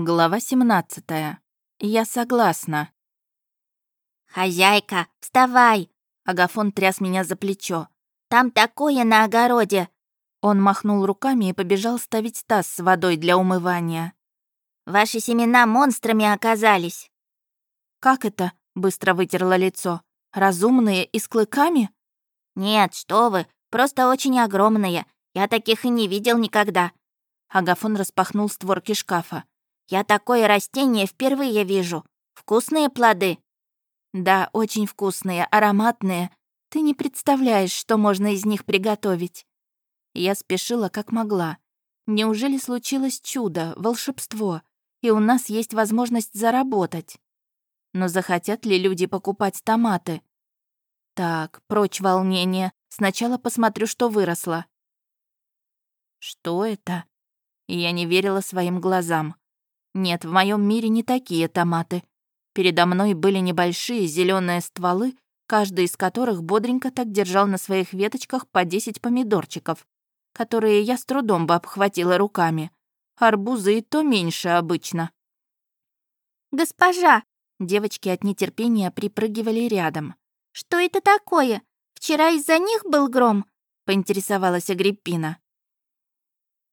Глава 17. Я согласна. «Хозяйка, вставай!» Агафон тряс меня за плечо. «Там такое на огороде!» Он махнул руками и побежал ставить таз с водой для умывания. «Ваши семена монстрами оказались!» «Как это?» — быстро вытерла лицо. «Разумные и с клыками?» «Нет, что вы, просто очень огромные. Я таких и не видел никогда». Агафон распахнул створки шкафа. Я такое растение впервые вижу. Вкусные плоды?» «Да, очень вкусные, ароматные. Ты не представляешь, что можно из них приготовить». Я спешила как могла. Неужели случилось чудо, волшебство, и у нас есть возможность заработать? Но захотят ли люди покупать томаты? Так, прочь волнение. Сначала посмотрю, что выросло. Что это? Я не верила своим глазам. Нет, в моем мире не такие томаты. Передо мной были небольшие зеленые стволы, каждый из которых бодренько так держал на своих веточках по 10 помидорчиков, которые я с трудом бы обхватила руками. Арбузы и то меньше обычно. «Госпожа!» Девочки от нетерпения припрыгивали рядом. «Что это такое? Вчера из-за них был гром?» — поинтересовалась Агриппина.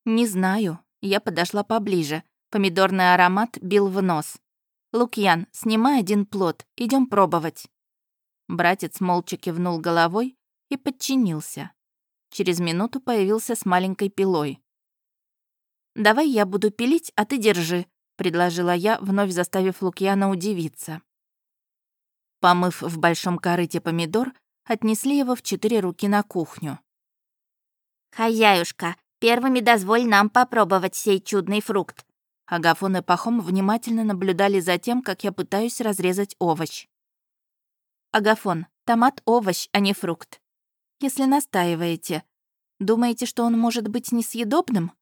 «Не знаю». Я подошла поближе, Помидорный аромат бил в нос. «Лукьян, снимай один плод, идем пробовать». Братец молча кивнул головой и подчинился. Через минуту появился с маленькой пилой. «Давай я буду пилить, а ты держи», — предложила я, вновь заставив Лукьяна удивиться. Помыв в большом корыте помидор, отнесли его в четыре руки на кухню. «Хозяюшка, первыми дозволь нам попробовать сей чудный фрукт», Агафон и Пахом внимательно наблюдали за тем, как я пытаюсь разрезать овощ. Агафон, томат — овощ, а не фрукт. Если настаиваете, думаете, что он может быть несъедобным?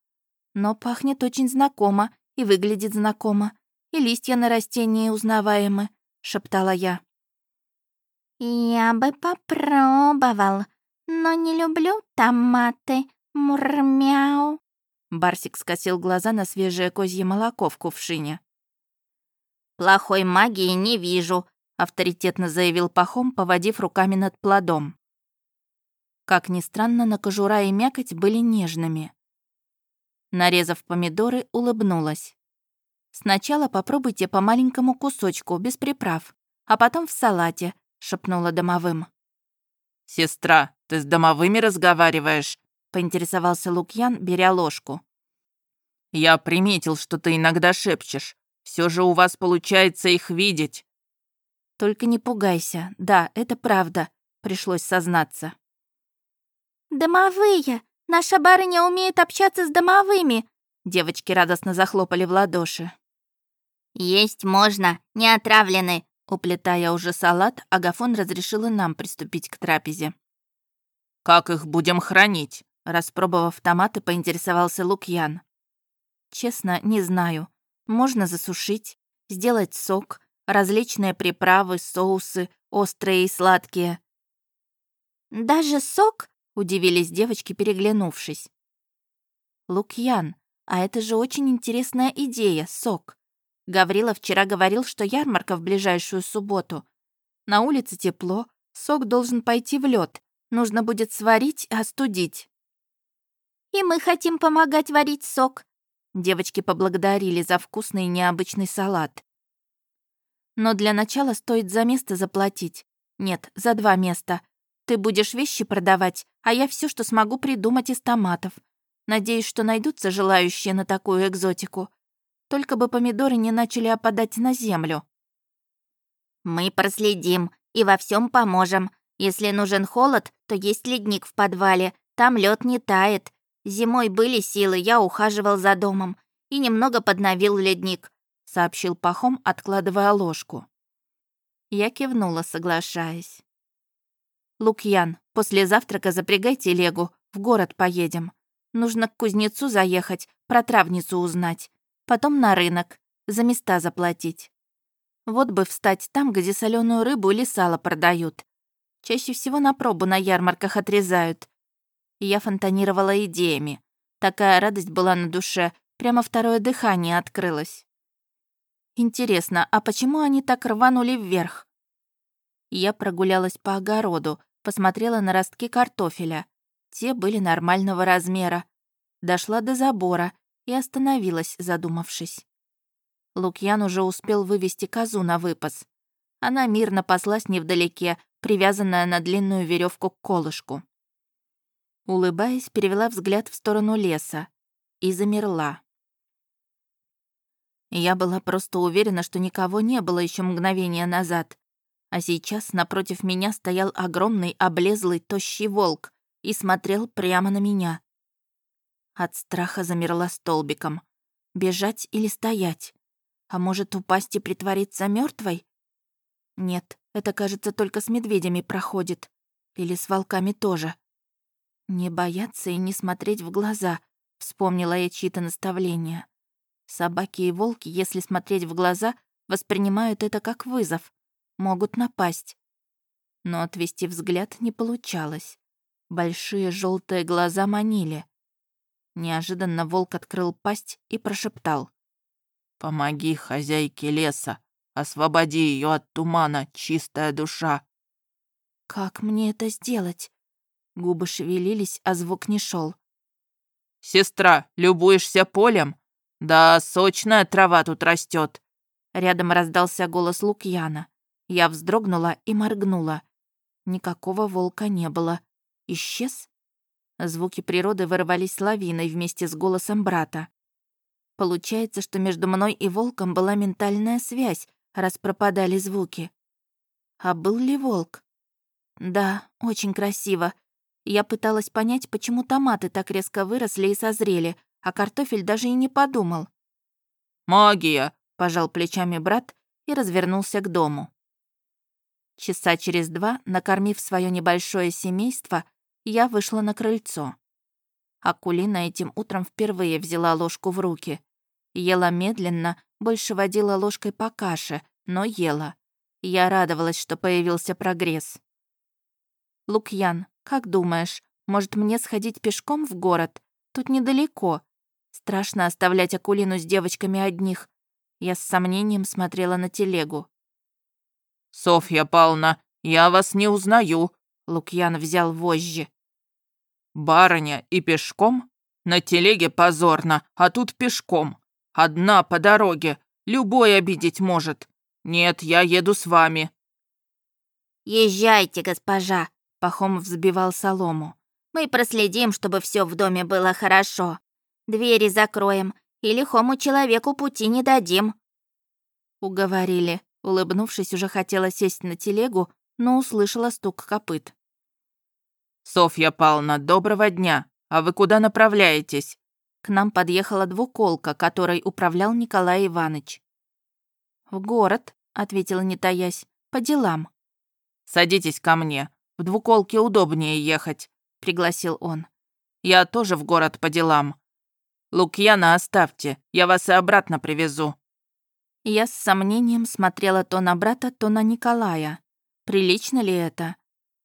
Но пахнет очень знакомо и выглядит знакомо, и листья на растении узнаваемы, шептала я. «Я бы попробовал, но не люблю томаты, мурмяу», Барсик скосил глаза на свежее козье молоко в кувшине. «Плохой магии не вижу», — авторитетно заявил Пахом, поводив руками над плодом. Как ни странно, на кожура и мякоть были нежными. Нарезав помидоры, улыбнулась. «Сначала попробуйте по маленькому кусочку, без приправ, а потом в салате», — шепнула домовым. «Сестра, ты с домовыми разговариваешь?» Поинтересовался Лукьян, беря ложку. «Я приметил, что ты иногда шепчешь. Все же у вас получается их видеть». «Только не пугайся. Да, это правда», — пришлось сознаться. «Домовые! Наша барыня умеет общаться с домовыми!» Девочки радостно захлопали в ладоши. «Есть можно, не отравлены!» Уплетая уже салат, Агафон разрешил и нам приступить к трапезе. «Как их будем хранить?» Распробовав томаты, поинтересовался Лукьян. «Честно, не знаю. Можно засушить, сделать сок, различные приправы, соусы, острые и сладкие». «Даже сок?» — удивились девочки, переглянувшись. «Лукьян, а это же очень интересная идея, сок. Гаврила вчера говорил, что ярмарка в ближайшую субботу. На улице тепло, сок должен пойти в лед. Нужно будет сварить остудить. «И мы хотим помогать варить сок». Девочки поблагодарили за вкусный и необычный салат. «Но для начала стоит за место заплатить. Нет, за два места. Ты будешь вещи продавать, а я все, что смогу придумать из томатов. Надеюсь, что найдутся желающие на такую экзотику. Только бы помидоры не начали опадать на землю». «Мы проследим и во всем поможем. Если нужен холод, то есть ледник в подвале. Там лед не тает. Зимой были силы, я ухаживал за домом и немного подновил ледник», — сообщил Пахом, откладывая ложку. Я кивнула, соглашаясь. «Лукьян, после завтрака запрягай телегу, в город поедем. Нужно к кузнецу заехать, про травницу узнать. Потом на рынок, за места заплатить. Вот бы встать там, где соленую рыбу или сало продают. Чаще всего на пробу на ярмарках отрезают, я фонтанировала идеями. Такая радость была на душе, прямо второе дыхание открылось. Интересно, а почему они так рванули вверх? Я прогулялась по огороду, посмотрела на ростки картофеля. Те были нормального размера. Дошла до забора и остановилась, задумавшись. Лукьян уже успел вывести козу на выпас. Она мирно паслась невдалеке, привязанная на длинную веревку к колышку. Улыбаясь, перевела взгляд в сторону леса и замерла. Я была просто уверена, что никого не было еще мгновение назад. А сейчас напротив меня стоял огромный, облезлый, тощий волк и смотрел прямо на меня. От страха замерла столбиком. Бежать или стоять? А может, упасть и притвориться мертвой? Нет, это, кажется, только с медведями проходит. Или с волками тоже. Не бояться и не смотреть в глаза, вспомнила я чьи-то наставления. Собаки и волки, если смотреть в глаза, воспринимают это как вызов. Могут напасть. Но отвести взгляд не получалось. Большие желтые глаза манили. Неожиданно волк открыл пасть и прошептал. «Помоги хозяйке леса, освободи ее от тумана, чистая душа». «Как мне это сделать?» Губы шевелились, а звук не шел. «Сестра, любуешься полем? Да, сочная трава тут растет. Рядом раздался голос Лукьяна. Я вздрогнула и моргнула. Никакого волка не было. Исчез? Звуки природы вырвались лавиной вместе с голосом брата. Получается, что между мной и волком была ментальная связь, раз пропадали звуки. А был ли волк? Да, очень красиво. Я пыталась понять, почему томаты так резко выросли и созрели, а картофель даже и не подумал. «Магия!» — пожал плечами брат и развернулся к дому. Часа через два, накормив свое небольшое семейство, я вышла на крыльцо. Акулина этим утром впервые взяла ложку в руки. Ела медленно, больше водила ложкой по каше, но ела. Я радовалась, что появился прогресс. «Лукьян, как думаешь, может мне сходить пешком в город? Тут недалеко. Страшно оставлять Акулину с девочками одних». Я с сомнением смотрела на телегу. «Софья Павловна, я вас не узнаю», — Лукьян взял вожжи. «Барыня и пешком? На телеге позорно, а тут пешком. Одна по дороге, любой обидеть может. Нет, я еду с вами». «Езжайте, госпожа», — Пахом взбивал солому. «Мы проследим, чтобы все в доме было хорошо. Двери закроем и лихому человеку пути не дадим». Уговорили. Улыбнувшись, уже хотела сесть на телегу, но услышала стук копыт. «Софья Павловна, доброго дня! А вы куда направляетесь?» К нам подъехала двуколка, которой управлял Николай Иванович. «В город», — ответила не таясь, — «по делам». «Садитесь ко мне. В двуколке удобнее ехать», — пригласил он. «Я тоже в город по делам. Лукьяна оставьте, я вас и обратно привезу». Я с сомнением смотрела то на брата, то на Николая. Прилично ли это?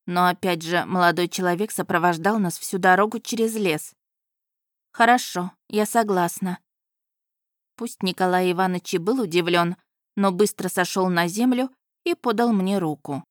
Но опять же, молодой человек сопровождал нас всю дорогу через лес. Хорошо, я согласна. Пусть Николай Иванович и был удивлен, но быстро сошел на землю и подал мне руку.